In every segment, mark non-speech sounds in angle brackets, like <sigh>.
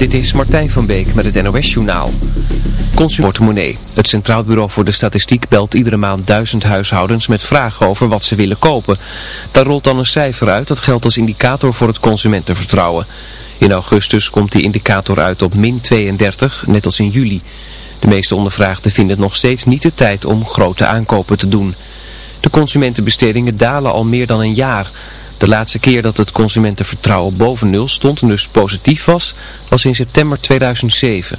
Dit is Martijn van Beek met het NOS-journaal. Consumentenportemonnee. Het Centraal Bureau voor de Statistiek belt iedere maand duizend huishoudens met vragen over wat ze willen kopen. Daar rolt dan een cijfer uit dat geldt als indicator voor het consumentenvertrouwen. In augustus komt die indicator uit op min 32, net als in juli. De meeste ondervraagden vinden het nog steeds niet de tijd om grote aankopen te doen. De consumentenbestedingen dalen al meer dan een jaar... De laatste keer dat het consumentenvertrouwen boven nul stond en dus positief was, was in september 2007.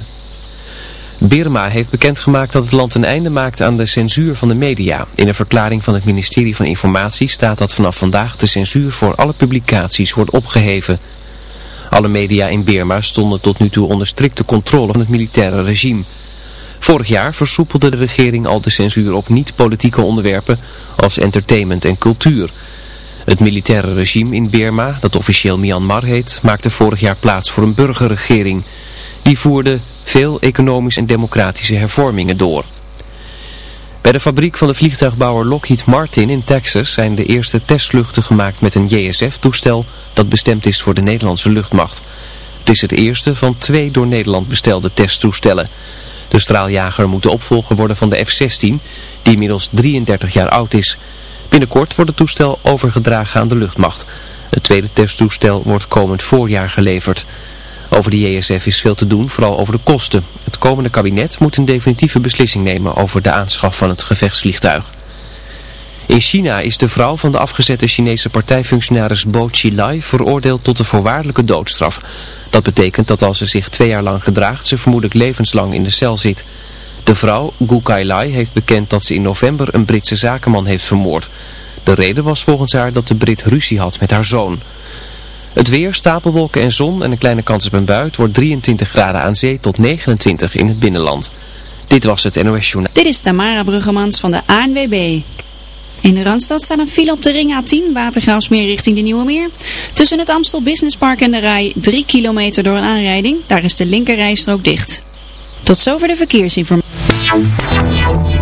Birma heeft bekendgemaakt dat het land een einde maakt aan de censuur van de media. In een verklaring van het ministerie van Informatie staat dat vanaf vandaag de censuur voor alle publicaties wordt opgeheven. Alle media in Birma stonden tot nu toe onder strikte controle van het militaire regime. Vorig jaar versoepelde de regering al de censuur op niet-politieke onderwerpen als entertainment en cultuur... Het militaire regime in Birma, dat officieel Myanmar heet, maakte vorig jaar plaats voor een burgerregering. Die voerde veel economische en democratische hervormingen door. Bij de fabriek van de vliegtuigbouwer Lockheed Martin in Texas zijn de eerste testvluchten gemaakt met een JSF-toestel dat bestemd is voor de Nederlandse luchtmacht. Het is het eerste van twee door Nederland bestelde testtoestellen. De straaljager moet de opvolger worden van de F-16, die inmiddels 33 jaar oud is. Binnenkort wordt het toestel overgedragen aan de luchtmacht. Het tweede testtoestel wordt komend voorjaar geleverd. Over de JSF is veel te doen, vooral over de kosten. Het komende kabinet moet een definitieve beslissing nemen over de aanschaf van het gevechtsvliegtuig. In China is de vrouw van de afgezette Chinese partijfunctionaris Bo Xilai veroordeeld tot een voorwaardelijke doodstraf. Dat betekent dat als ze zich twee jaar lang gedraagt, ze vermoedelijk levenslang in de cel zit. De vrouw, Gu Kai heeft bekend dat ze in november een Britse zakenman heeft vermoord. De reden was volgens haar dat de Brit ruzie had met haar zoon. Het weer, stapelwolken en zon en een kleine kans op een bui. wordt 23 graden aan zee tot 29 in het binnenland. Dit was het NOS Journaal. Dit is Tamara Bruggemans van de ANWB. In de Randstad staat een file op de ring A10, Watergraafsmeer richting de Nieuwe Meer. Tussen het Amstel Business Park en de Rij 3 kilometer door een aanrijding. Daar is de linkerrijstrook dicht. Tot zover de verkeersinformatie. Thank you.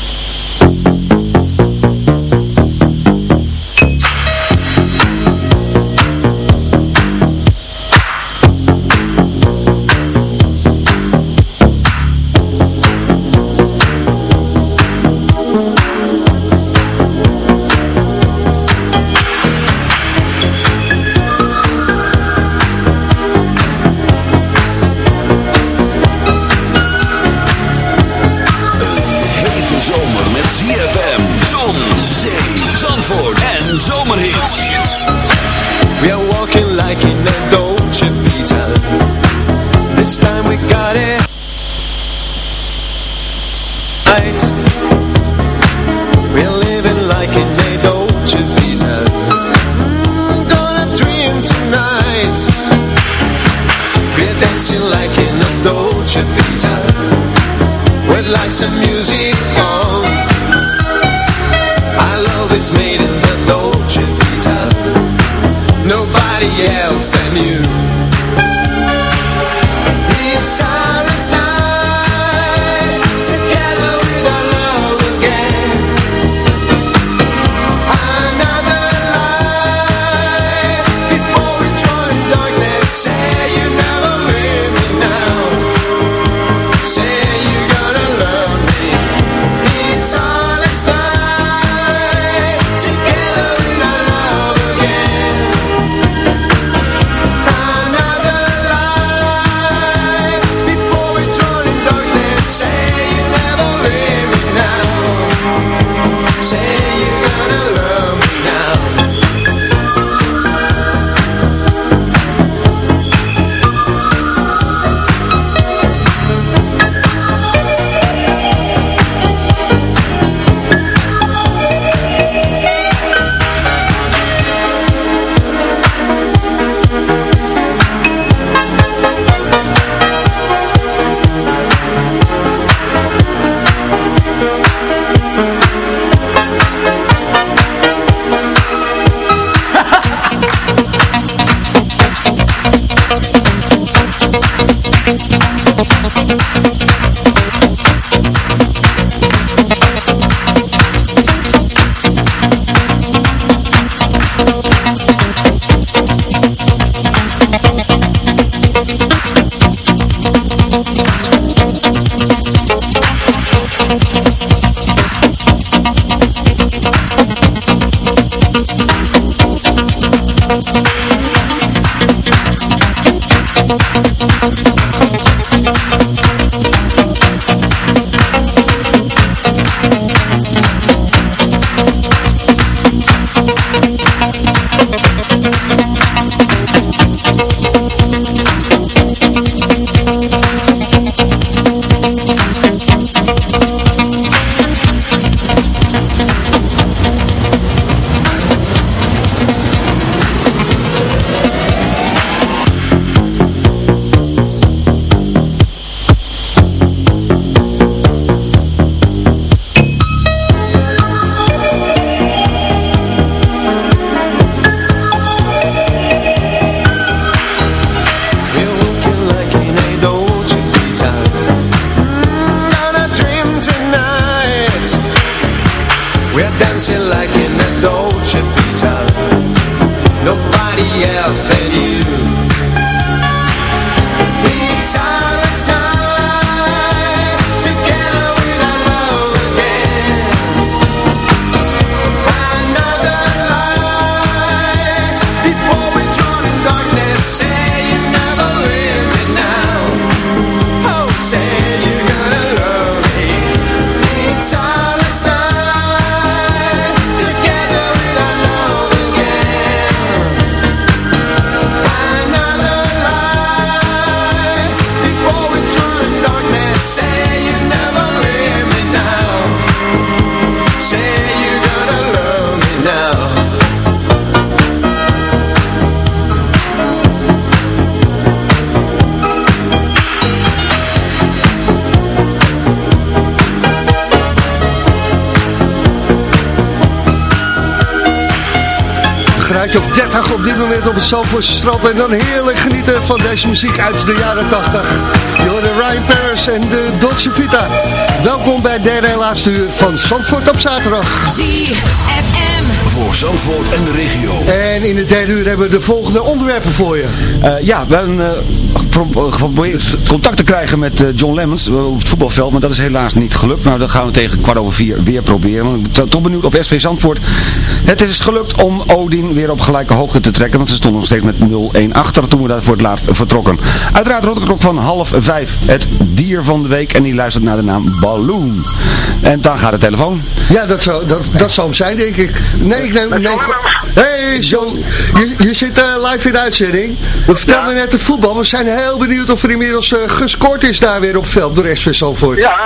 En dan heerlijk genieten van deze muziek uit de jaren 80. Je hoorde Ryan Paris en de Dolce Vita. Welkom bij derde en laatste uur van Zandvoort op zaterdag. Voor Zandvoort en de regio. En in het derde uur hebben we de volgende onderwerpen voor je. Eh, ja, we hebben geprobeerd contact te krijgen met eh, John Lemmens op het voetbalveld, maar dat is helaas niet gelukt. Nou, dat gaan we tegen kwart over vier weer proberen. Want ik ben toch benieuwd of SV Zandvoort het is gelukt om Odin weer op gelijke hoogte te trekken, want ze stonden nog steeds met 0-1 achter toen we daar voor het laatst vertrokken. Uiteraard rond de klok van half vijf het dier van de week en die luistert naar de naam Balloon. En dan gaat de telefoon. Ja, dat zou, dat, dat zou hem zijn, denk ik. Nee, ik neem... neem hey, John, je, je zit eh, live in de uitzending. We vertelden net het voetbal. We zijn heel benieuwd of er inmiddels eh, gescoord is daar weer op veld door SV Zandvoort. Ja,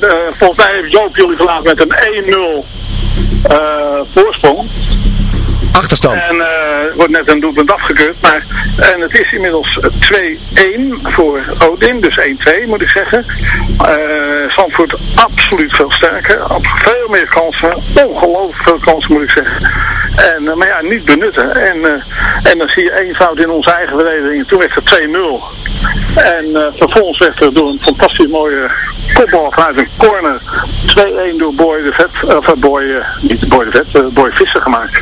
eh, volgens mij heeft Joop jullie verlaten met een 1-0 eh, voorsprong. Achterstand. En er wordt net een doelpunt afgekeurd. Maar, en het is inmiddels 2-1 voor Odin. Dus 1-2 moet ik zeggen. Eh Zandvoort absoluut veel sterker. Op veel meer kansen. Ongelooflijk veel kansen moet ik zeggen. En, eh, maar ja, niet benutten. En, en dan zie je één fout in onze eigen verdediging. En toen werd het 2-0. En vervolgens werd er door een fantastisch mooie kopbal vanuit een corner 2-1 door Boy de Vet, of eh, Boy, eh, niet Boy de Vet, eh, Boy Visser gemaakt.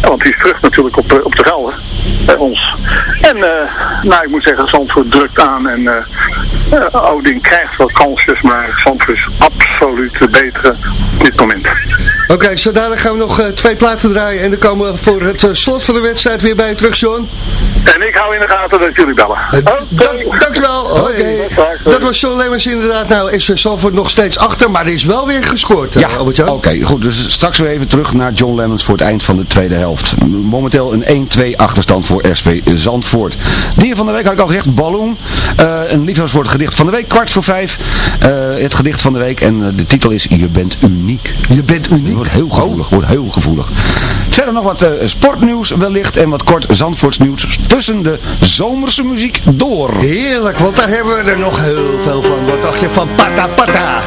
Want die is terug natuurlijk op, eh, op de gelden bij ons. En eh, nou, ik moet zeggen, Zandvoort drukt aan en eh eh, Odin krijgt wat kansjes, maar Zandvoort is absoluut de betere op dit moment. Oké, zo dadelijk gaan we nog eh, twee platen draaien en dan komen we voor het eh, slot van de wedstrijd weer bij je terug, John. En ik hou in de gaten dat jullie bellen. Eh, dank, dankjewel. Oké. Dat was John Lemmers inderdaad. Nou, SV Zandvoort nog steeds achter, maar er is wel weer gescoord, Ja, uh, oké, goed. Dus straks weer even terug naar John Lemmens voor het eind van de tweede helft. Momenteel een 1-2 achterstand voor SV Zandvoort. Dier van de week had ik al gezegd, Balloon. Eh, een liefhebber voor het gedicht van de week, kwart voor vijf. Eh, het gedicht van de week en de titel is Je bent uniek. Je bent uniek. Wordt heel gevoelig, wordt heel gevoelig. Verder nog wat eh, sportnieuws wellicht en wat kort Zandvoorts nieuws tussen de zomerse muziek door. Heerlijk, want daar hebben we er nog heel veel van. Wat dacht je van Pata Pata?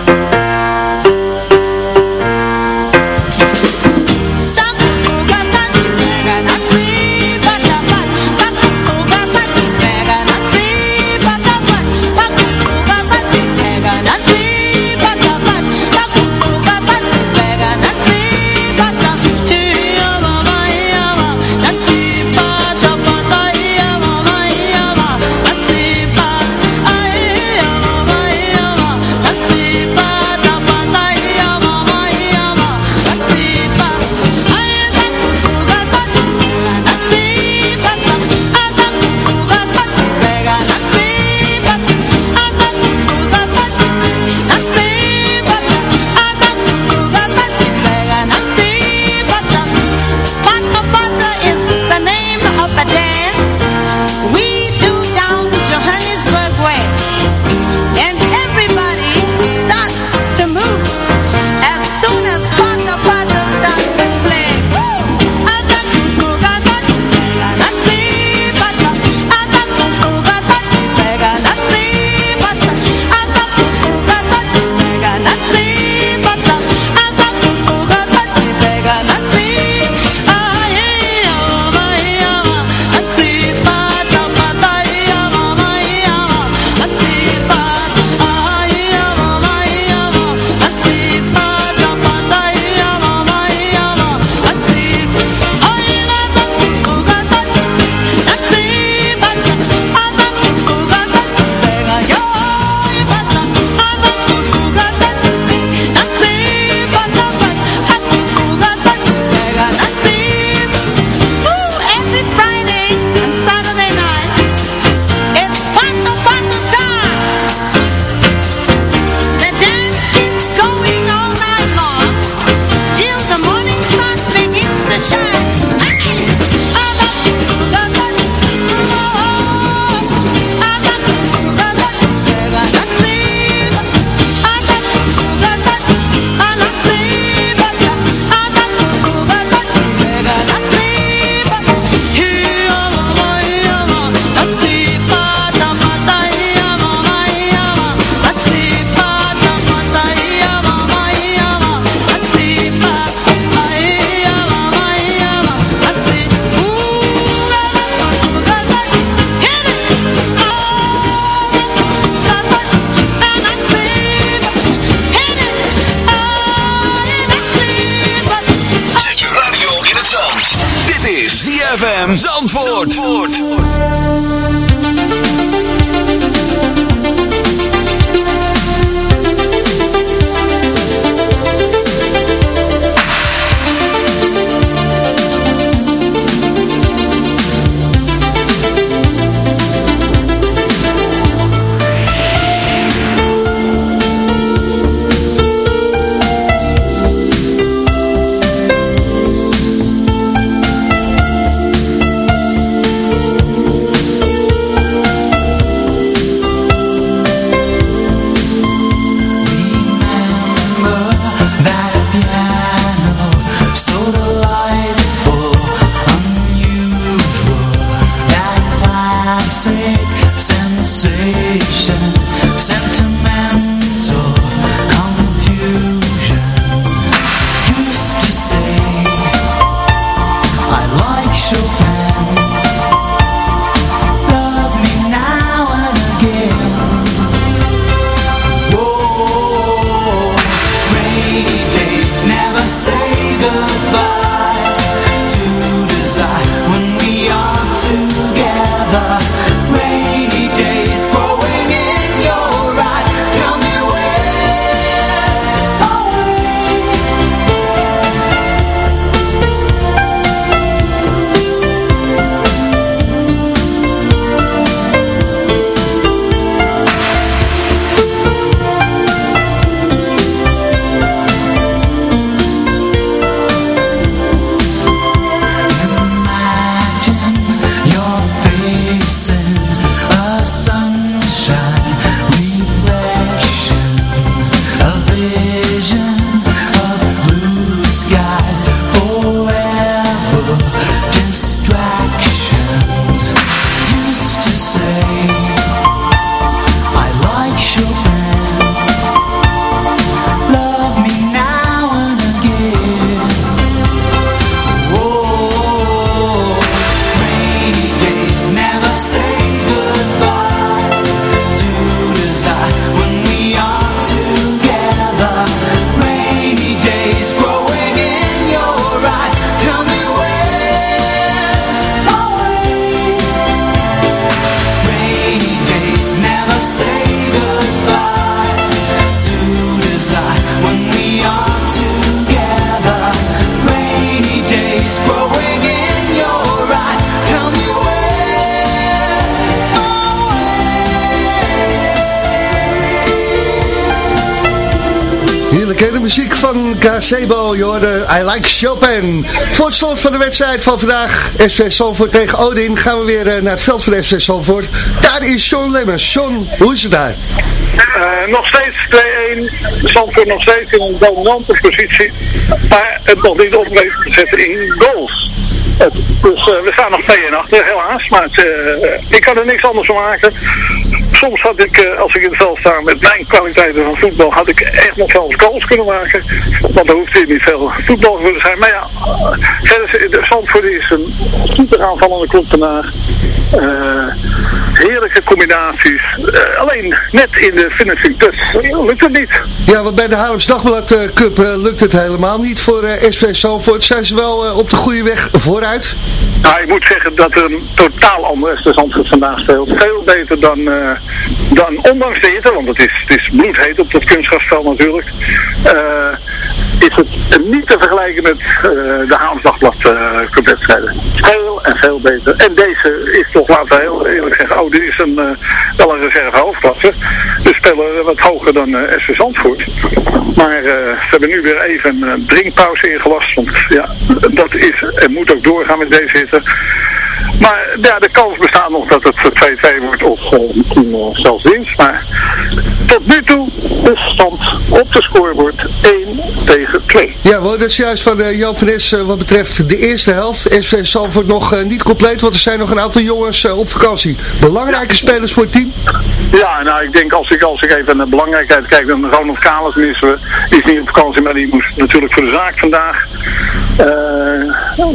Muziek van Gazebo, je hoorde I Like Chopin. Voor het slot van de wedstrijd van vandaag, SV Salford tegen Odin, gaan we weer eh, naar het veld van SV Salford. Daar is Sean Lemmens. Sean, hoe is het daar? Eh, nog steeds 2-1. Zandvoort nog steeds in een dominante positie. Maar het nog niet op te zetten in goals. Het, dus eh, we staan nog 2 achter, helaas. Maar ik kan er niks anders van maken. Soms had ik, eh, als ik in het veld sta met mijn kwaliteiten van voetbal, had ik echt nog zelfs goals kunnen maken. Want er hoeft hier niet veel voetbal voor te zijn. Maar ja, eh, de Zandvoort is een super aanvallende club vandaag. Eh, heerlijke combinaties. Eh, alleen net in de finishing touch lukt het niet. Ja, want bij de Haarlems Dagblad eh, Cup eh, lukt het helemaal niet voor SV Salford. Zijn ze wel op de goede weg vooruit? Nou, ik moet zeggen dat er een totaal anders de Zandvoort vandaag speelt. Veel beter dan, dan ondanks de hitte, want het is, het is bloedheet op dat kunstgrasveld natuurlijk. is het niet te vergelijken met de Haamsdagblad uh, cupwedstrijden. Veel en veel beter. En deze is toch, laten we heel eerlijk zeggen, dit is een, eh, wel een reserve hoofdklasse. We spelen wat hoger dan eh SV Zandvoort. Maar eh, ze hebben nu weer even een drinkpauze ingelast, want ja, dat is en moet ook doorgaan met deze hitte. Maar ja, de kans bestaat nog dat het 2-2 wordt of eh, misschien eh, zelfs winst. Maar tot nu toe de stand op de scorebord 1 tegen 2. Ja, hoorden het juist van uh, Joop van Es uh, wat betreft de eerste helft. SV Salford nog uh, niet compleet, want er zijn nog een aantal jongens op vakantie. Belangrijke spelers voor het team? Ja, nou ik denk als ik, als ik even naar de belangrijkheid kijk, dan Ronald Kalis missen we. Die is niet op vakantie, maar die moest natuurlijk voor de zaak vandaag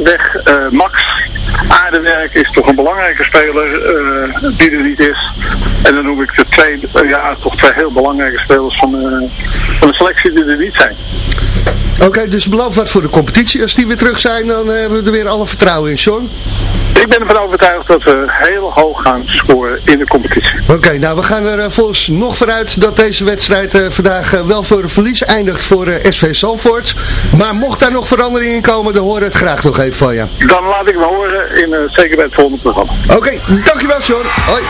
weg. Max Aardenwerk is toch een belangrijke speler die er niet is. En dan noem ik de twee, ja, toch twee heel belangrijke spelers van, van de selectie die er niet zijn. Oké, okay, dus beloof wat voor de competitie. Als die weer terug zijn, dan hebben we er weer alle vertrouwen in, Sean. Ik ben ervan overtuigd dat we heel hoog gaan scoren in de competitie. Oké, okay, nou we gaan er uh, volgens nog vanuit dat deze wedstrijd uh, vandaag uh, wel voor een verlies eindigt voor SV Zalvoort. Maar mocht daar nog verandering in komen, dan hoor ik het graag nog even van je. Dan laat ik me horen, in, zeker bij het volgende programma. Oké, okay, dankjewel Sean. Hoi.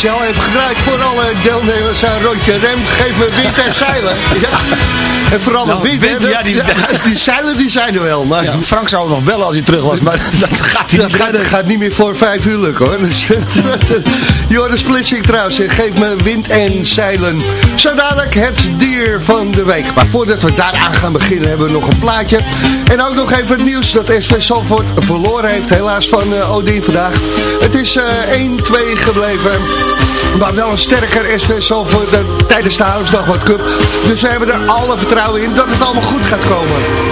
Speciaal even gedraaid voor alle deelnemers aan Rondje Rem. Geef me wind en zeilen. <laughs> Ja. En vooral Nou, de wind, wind, ja, dat- die- die zeilen die zijn er wel. Maar Ja, Frank zou nog bellen als hij terug was, maar <laughs> dat gaat dat niet gaat, redden. gaat niet meer voor vijf uur lukken hoor. Dus, <laughs> Joris Splitsing trouwens, en geef me wind en zeilen. Zo dadelijk het dier van de week. Maar voordat we daaraan gaan beginnen hebben we nog een plaatje. En ook nog even het nieuws dat SV Salford verloren heeft. Helaas van eh, Odin vandaag. Het is eh 1-2 gebleven. Maar wel een sterker SV eh, tijdens de Houtdag wat Cup. Dus we hebben er alle vertrouwen in dat het allemaal goed gaat komen.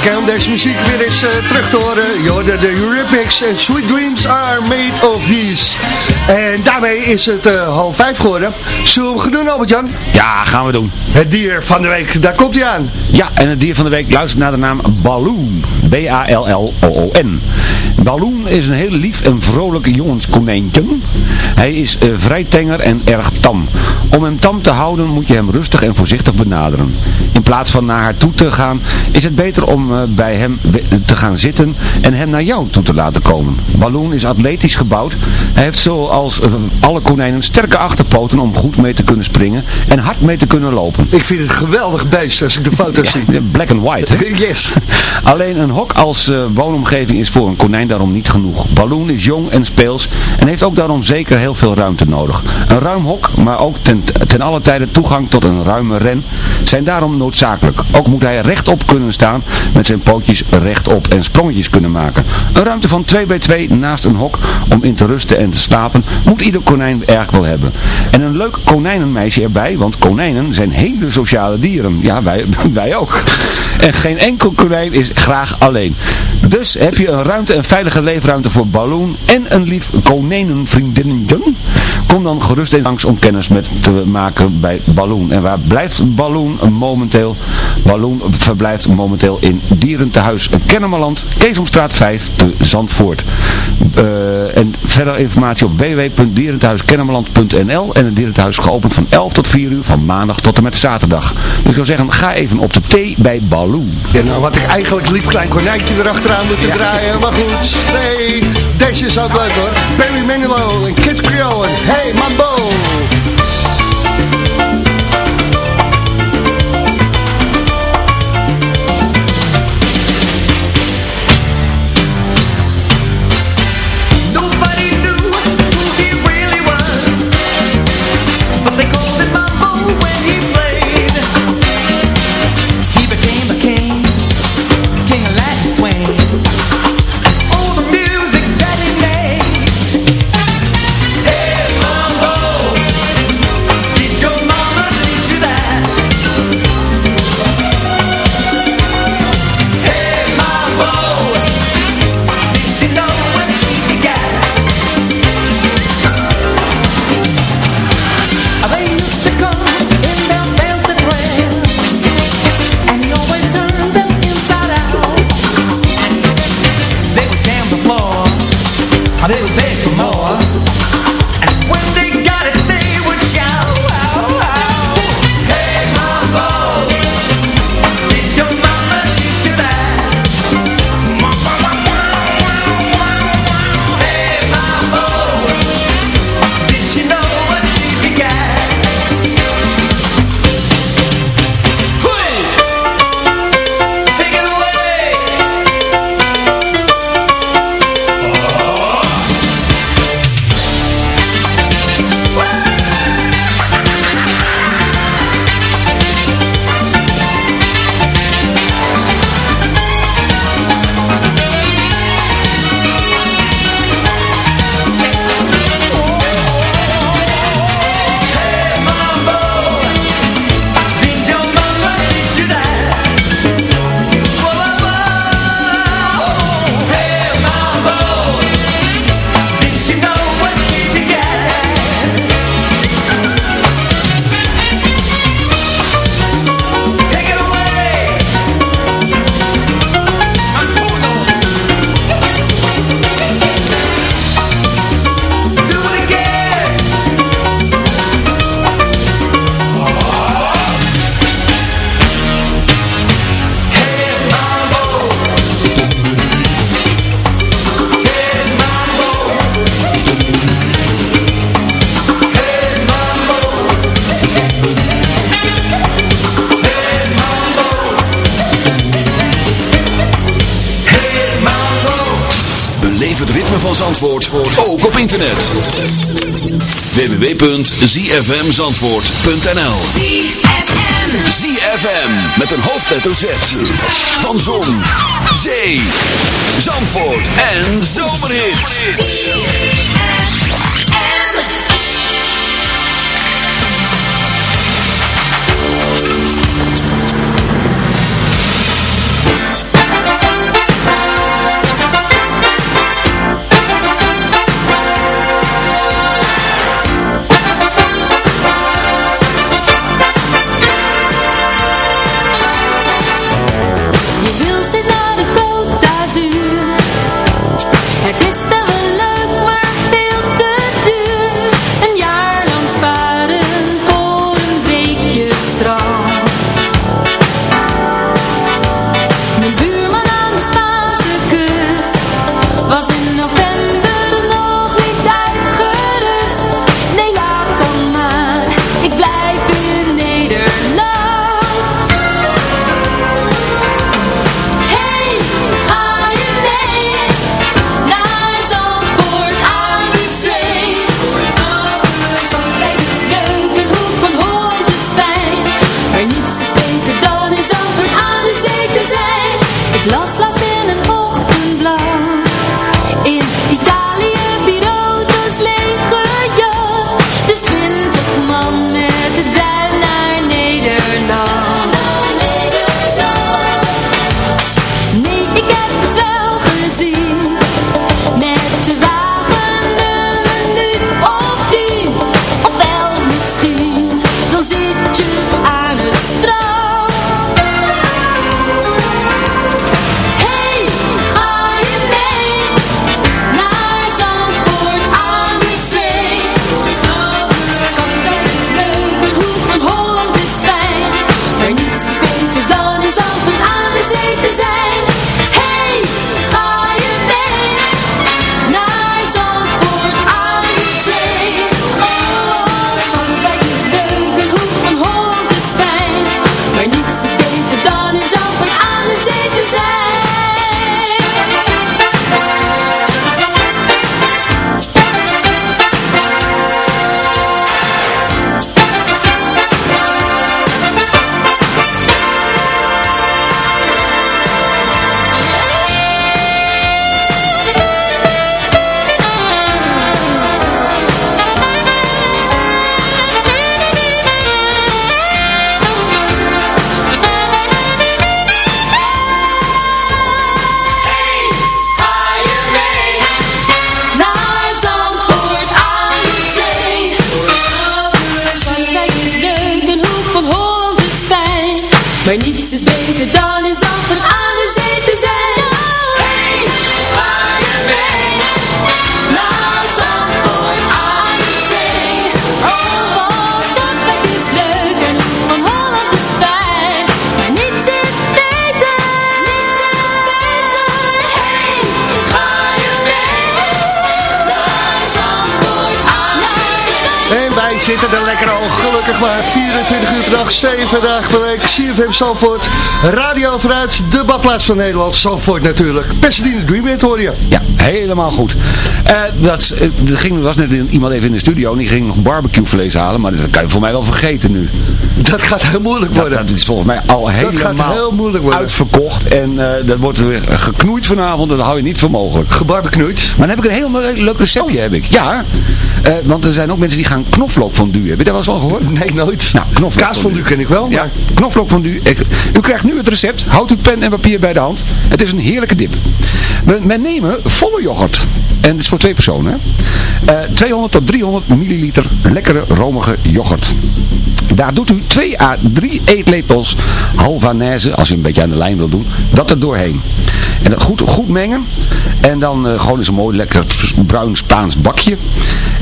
Heerlijk hè, om deze muziek weer eens eh, terug te horen. Je hoorde de Eurythmics en Sweet Dreams are made of these. En daarmee is het eh, half vijf geworden. Zullen we gaan doen, Albert-Jan? Ja, gaan we doen. Het dier van de week, daar komt hij aan. Ja, en het dier van de week luistert naar de naam Balloon. B-A-L-L-O-O-N. Balloon is een heel lief en vrolijk jongenskonijntje. Hij is eh, vrij tenger en erg tam. Om hem tam te houden moet je hem rustig en voorzichtig benaderen. In plaats van naar haar toe te gaan, is het beter om eh, bij hem te gaan zitten en hem naar jou toe te laten komen. Balloon is atletisch gebouwd. Hij heeft zoals eh, alle konijnen sterke achterpoten om goed mee te kunnen springen en hard mee te kunnen lopen. Ik vind het een geweldig beest als ik de foto's zie. Black and white, hè? <laughs> Yes. Alleen een hok als woonomgeving is voor een konijn daarom niet genoeg. Balloon is jong en speels en heeft ook daarom zeker heel veel ruimte nodig. Een ruim hok, maar ook ten, ten alle tijde toegang tot een ruime ren, zijn daarom noodzakelijk. Ook moet hij rechtop kunnen staan met zijn pootjes rechtop en sprongetjes kunnen maken. Een ruimte van 2 bij 2 naast een hok om in te rusten en te slapen moet ieder konijn erg wel hebben. En een leuk konijnenmeisje erbij, want konijnen zijn hele sociale dieren. Ja, wij, <laughs> wij ook. En geen enkel konijn is graag alleen. Dus heb je een ruimte en veilige leefruimte voor Balloon en een lief konijnenvriendinnetje? Kom dan gerust eens langs om kennis met te maken bij Balloon. En waar blijft Balloon momenteel? Balloon verblijft momenteel in Dierentehuis Kennemerland, Keesomstraat 5 te Zandvoort. Eh, en verder informatie op www.dierentehuiskennemerland.nl en het dierentehuis is geopend van 11 tot 4 uur van maandag tot en met zaterdag. Dus ik zou zeggen, ga even op de thee bij Balloon. Ja, nou had ik eigenlijk lief klein konijntje erachteraan moeten draaien, maar goed. Nee, deze is ook leuk hoor. Barry Manilow en Kid Creole Hey Mambo. Internet. www.zfmzandvoort.nl ZFM. ZFM met een hoofdletter Z van Zon, Zee, Zandvoort en Zomerhits. Gelukkig maar 24 uur per dag, 7 dagen per week. CFM Zandvoort, radio vanuit de badplaats van Nederland. Zandvoort natuurlijk. Pasadena Dreamland hoor je. Ja, helemaal goed. Eh dat, eh, er ging, was net iemand even in de studio en die ging nog barbecue vlees halen, maar dat kan je voor mij wel vergeten nu. Dat gaat heel moeilijk worden. Dat, dat is volgens mij al helemaal heel moeilijk worden. uitverkocht en eh, dat wordt weer geknoeid vanavond en dat hou je niet voor mogelijk. Gebarbeknoeid. Maar dan heb ik een heel le- leuk receptje, heb ik. Ja, want er zijn ook mensen die gaan knoflookfondue. Heb je dat wel eens al gehoord? Nee, nooit. Nou. Kaasfondue ken ik wel, maar... Ja, knoflookfondue. Ik- U krijgt nu het recept. Houdt uw pen en papier bij de hand. Het is een heerlijke dip. Men, men nemen volle yoghurt. En het is voor twee personen. Hè. Eh, 200 tot 300 milliliter lekkere romige yoghurt. Daar doet u 2 à 3 eetlepels halvanaise, als u een beetje aan de lijn wil doen, dat er doorheen. En goed, goed mengen. En dan eh, gewoon eens een mooi lekker bruin Spaans bakje.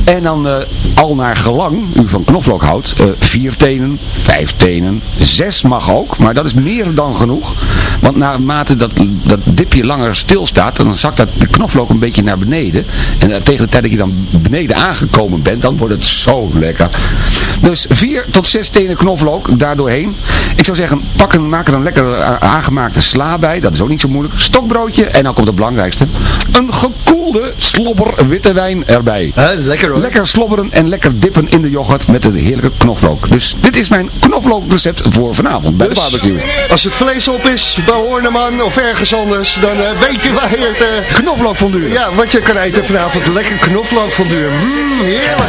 En dan eh, al naar gelang u van knoflook houdt, eh, vier tenen, vijf tenen, zes mag ook, maar dat is meer dan genoeg. Want naarmate dat, dat dipje langer stilstaat, dan zakt dat de knoflook een beetje naar beneden. En tegen de tijd dat je dan beneden aangekomen bent, dan wordt het zo lekker. Dus vier tot zes tenen knoflook daardoorheen. Ik zou zeggen, pak een, maak er een lekker aangemaakte sla bij, dat is ook niet zo moeilijk. Stokbroodje en dan komt het belangrijkste. Een gekoelde slobber witte wijn erbij. lekker hoor. Lekker slobberen en lekker dippen in de yoghurt met een heerlijke knoflook. Dus dit is mijn knoflookrecept voor vanavond bij de Dus, barbecue. Als het vlees op is, bij Horneman of ergens anders, dan eh, weet je waar je het... eh, knoflookfondue. Ja, wat je kan eten vanavond. Lekker knoflookfondue. Mmm, heerlijk.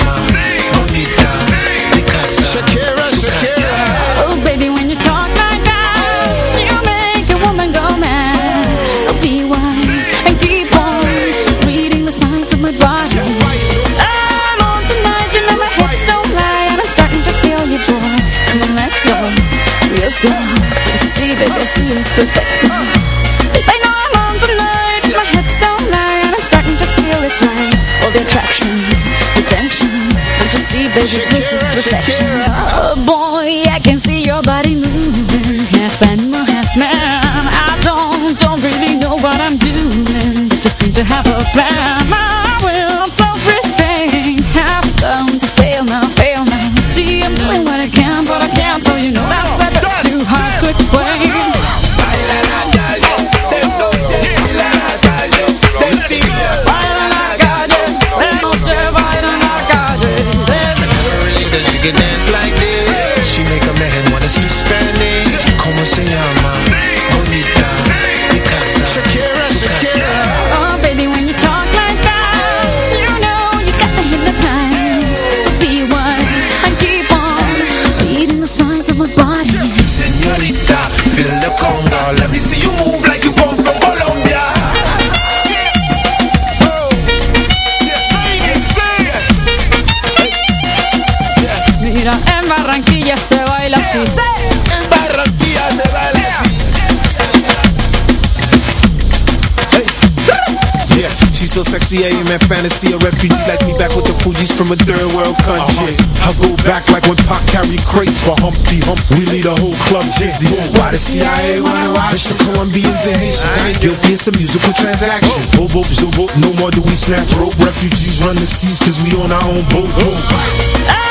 Baby, see it's perfect. Baby, know I'm on tonight, my hips don't lie, and I'm starting to feel it's right. All the attraction, the tension. Don't you see, baby, this is perfection. Oh boy, I can see your body moving, half animal, half man. I don't, don't really know what I'm doing, just seem to have a plan. Así. En Barranquilla se baila así. Yeah, she's so sexy, I am fantasy. A refugee like me back with the Fuji's from a third world country. Uh-huh. I go back like when Pac carried crates for Humpty Hump. We lead a whole club dizzy. Why the CIA wanna watch the Colombians and Haitians? I ain't guilty, it's a musical transaction. Boop, boop, zoop, boop, no more do we snatch rope. Refugees run the seas cause we on our own boat. I'm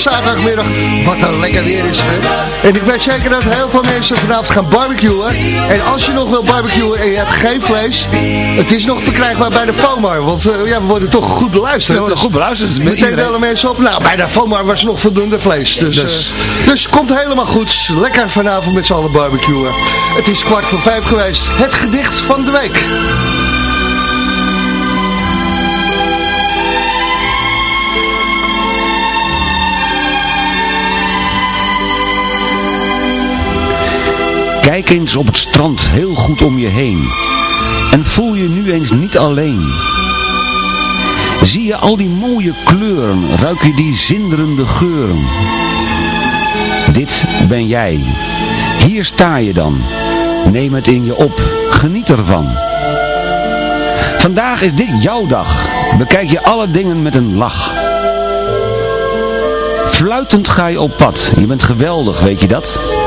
zaterdagmiddag. Wat een lekker weer is hè. En ik weet zeker dat heel veel mensen vanavond gaan barbecuen. En als je nog wil barbecuen en je hebt geen vlees, het is nog verkrijgbaar bij de FOMAR. Want eh, ja, we worden toch goed beluisterd. We worden goed beluisterd. Meteen Iedereen- bellen mensen op. Nou, bij de FOMAR was nog voldoende vlees. Dus, Dus- eh, dus komt helemaal goed. Lekker vanavond met z'n allen barbecuen. Het is kwart voor vijf geweest. Het gedicht van de week. Kijk eens op het strand heel goed om je heen. En voel je nu eens niet alleen. Zie je al die mooie kleuren, ruik je die zinderende geuren. Dit ben jij. Hier sta je dan. Neem het in je op. Geniet ervan. Vandaag is dit jouw dag. Bekijk je alle dingen met een lach. Fluitend ga je op pad. Je bent geweldig, weet je dat?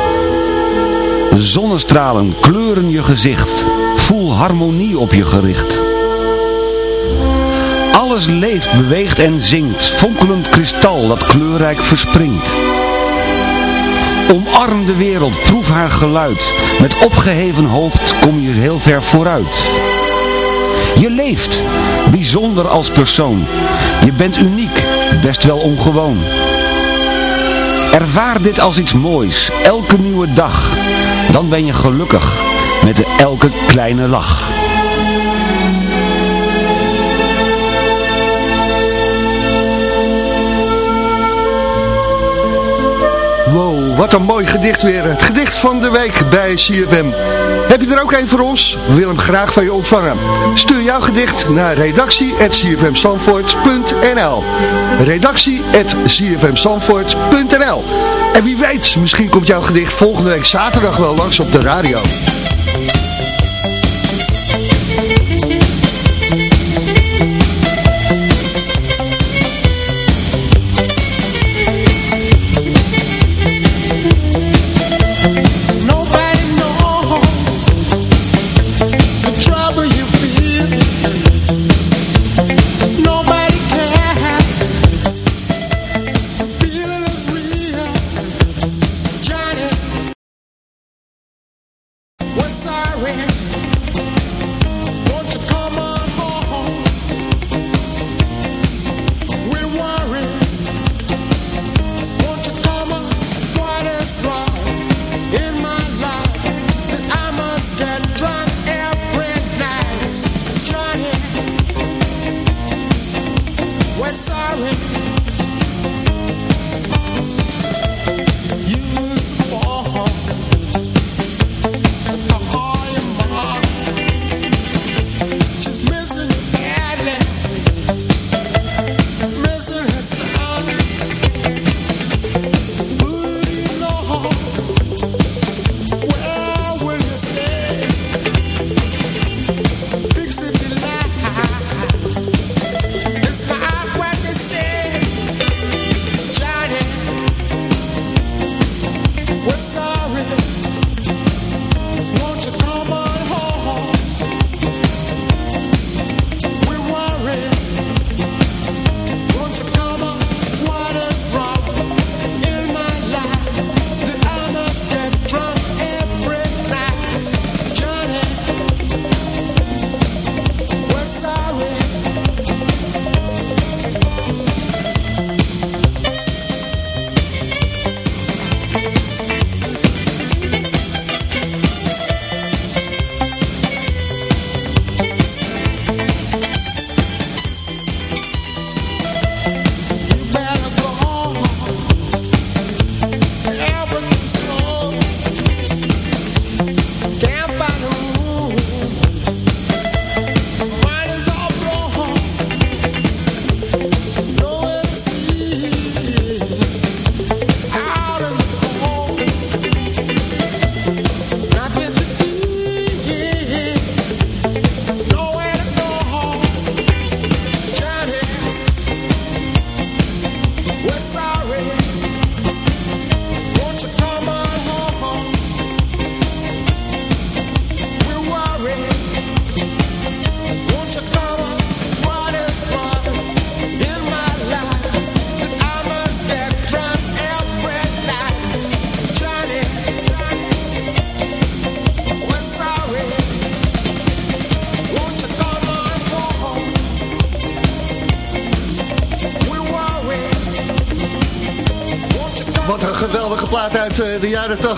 Zonnestralen kleuren je gezicht. Voel harmonie op je gericht. Alles leeft, beweegt en zingt. Fonkelend kristal dat kleurrijk verspringt. Omarm de wereld, proef haar geluid. Met opgeheven hoofd kom je heel ver vooruit. Je leeft, bijzonder als persoon. Je bent uniek, best wel ongewoon. Ervaar dit als iets moois, elke nieuwe dag. Dan ben je gelukkig, met elke kleine lach. Wow, wat een mooi gedicht weer. Het gedicht van de week bij CFM. Heb je er ook een voor ons? We willen hem graag van je ontvangen. Stuur jouw gedicht naar redactie.cfmstanvoort.nl redactie.cfmstanvoort.nl En wie weet, misschien komt jouw gedicht volgende week zaterdag wel langs op de radio.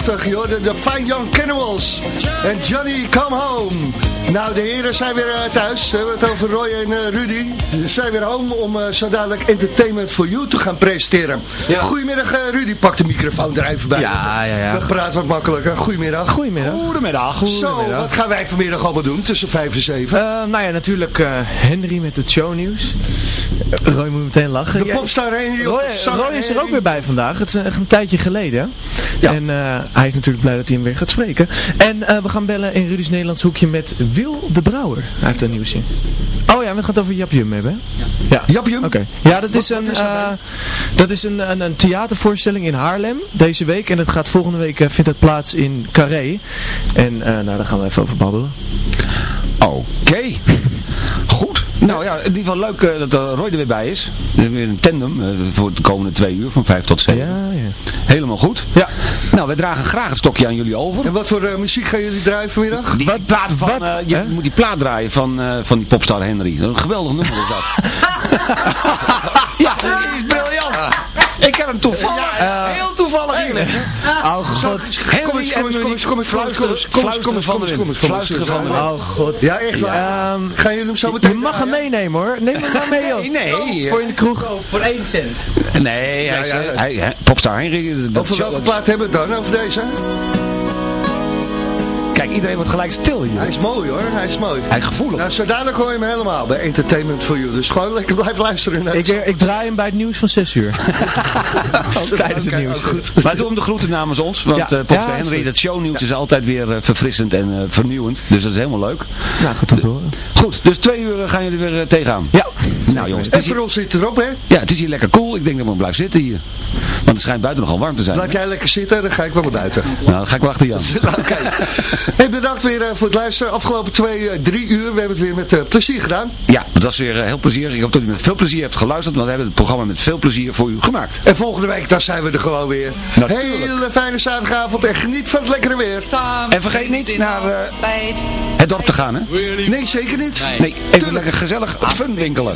De jaren 80, joh. De, de Fine Young Cannibals. En Johnny Come Home. Nou, de heren zijn weer eh, thuis. We hebben het over Roy en eh, Rudy. Ze zijn weer home om eh, zo dadelijk Entertainment for You te gaan presenteren. Goedemiddag eh, Rudy, pak de microfoon er even bij. Ja, ja, ja. Dat praat wat makkelijker. Goedemiddag. Goedemiddag. Goedemiddag. Zo, wat gaan wij vanmiddag allemaal doen tussen 5 en 7? Eh, nou ja, natuurlijk eh, Henry met het shownieuws. Roy moet meteen lachen. de popstar Henry. Roy, Roy is er ook weer bij vandaag. Het is een tijdje geleden. En eh, hij is natuurlijk blij dat hij hem weer gaat spreken. En eh, we gaan bellen in Rudy's Nederlands hoekje met Wil de Brouwer. Hij heeft een nieuwsje. Oh ja, we gaan het over Jap Jum hebben. Ja. Jap Jum? Oké. Ja, dat is, Wat- een, wat is dat eh, dat is een, een, een theatervoorstelling in Haarlem deze week. En het gaat volgende week vindt het plaats in Carré. En nou, daar gaan we even over babbelen. Oké. Nou ja, in ieder geval leuk eh, dat eh, Roy er weer bij is. Er weer een tandem eh, voor de komende twee uur, van vijf tot zeven. Ja, ja. Helemaal goed. Ja. Nou, wij dragen graag het stokje aan jullie over. En wat voor muziek gaan jullie draaien vanmiddag? Die plaat van, wat? je moet die plaat draaien van, eh, van die popstar Henry. Een geweldig nummer is dat. <laughs> ja, dat is briljant. Ik heb hem toevallig, heel liggen. Oh god. Kom eens, kom eens, kom eens, kom eens, kom eens, kom eens, kom eens, kom eens, Fluisteren van de. Oh god. Ja, echt waar. Ehm, Gaan jullie hem zo je meteen mag hem meenemen hoor. Neem hem maar mee joh. Nee. Voor in de kroeg. Voor 1 cent. Nee, hij, popstar Henry. Over welke plaat hebben we het dan? Over deze? Iedereen wordt gelijk stil hier. Hij is mooi hoor, hij is mooi. Hij is gevoelig. Nou, zo dadelijk hoor je hem helemaal bij Entertainment for You. Dus gewoon lekker blijven luisteren. naar Ik, eh, ik draai hem bij het nieuws van 6 uur. <laughs> Tijdens het nieuws. oh, goed. Maar doe hem de groeten namens ons. Want Ja. eh Ja, Henry, dat shownieuws is altijd weer eh, verfrissend en eh, vernieuwend. Dus dat is helemaal leuk. Nou, goed om te horen. Goed, dus twee uur gaan jullie weer tegenaan. Ja. Nou jongens, het En is, voor hier, ons zit erop, hè? ja, het is hier lekker cool. Ik denk dat we blijven zitten hier. Want het schijnt buiten nogal warm te zijn. Blijf jij lekker zitten, dan ga ik wel naar buiten. Nou, dan ga ik wel achter Jan. <laughs> Oké. Hey, bedankt weer eh, voor het luisteren. Afgelopen twee, eh, drie uur. We hebben het weer met eh, plezier gedaan. Ja, dat was weer heel plezierig. Ik hoop dat u met veel plezier hebt geluisterd. Want we hebben het programma met veel plezier voor u gemaakt. En volgende week, dan zijn we er gewoon weer. Natuurlijk. Hele fijne zaterdagavond en geniet van het lekkere weer. En vergeet niet naar eh, het dorp te gaan, hè? Nee, zeker niet. Nee, even lekker gezellig fun winkelen.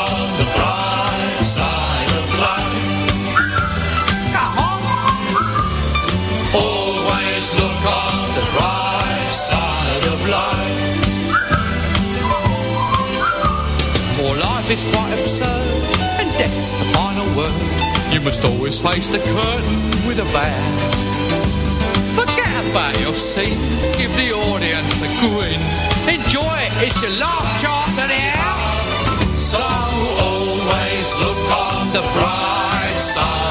You must always face the curtain with a bow. Forget about your seat, give the audience a grin. Enjoy it, it's your last chance anyhow. So always look on the bright side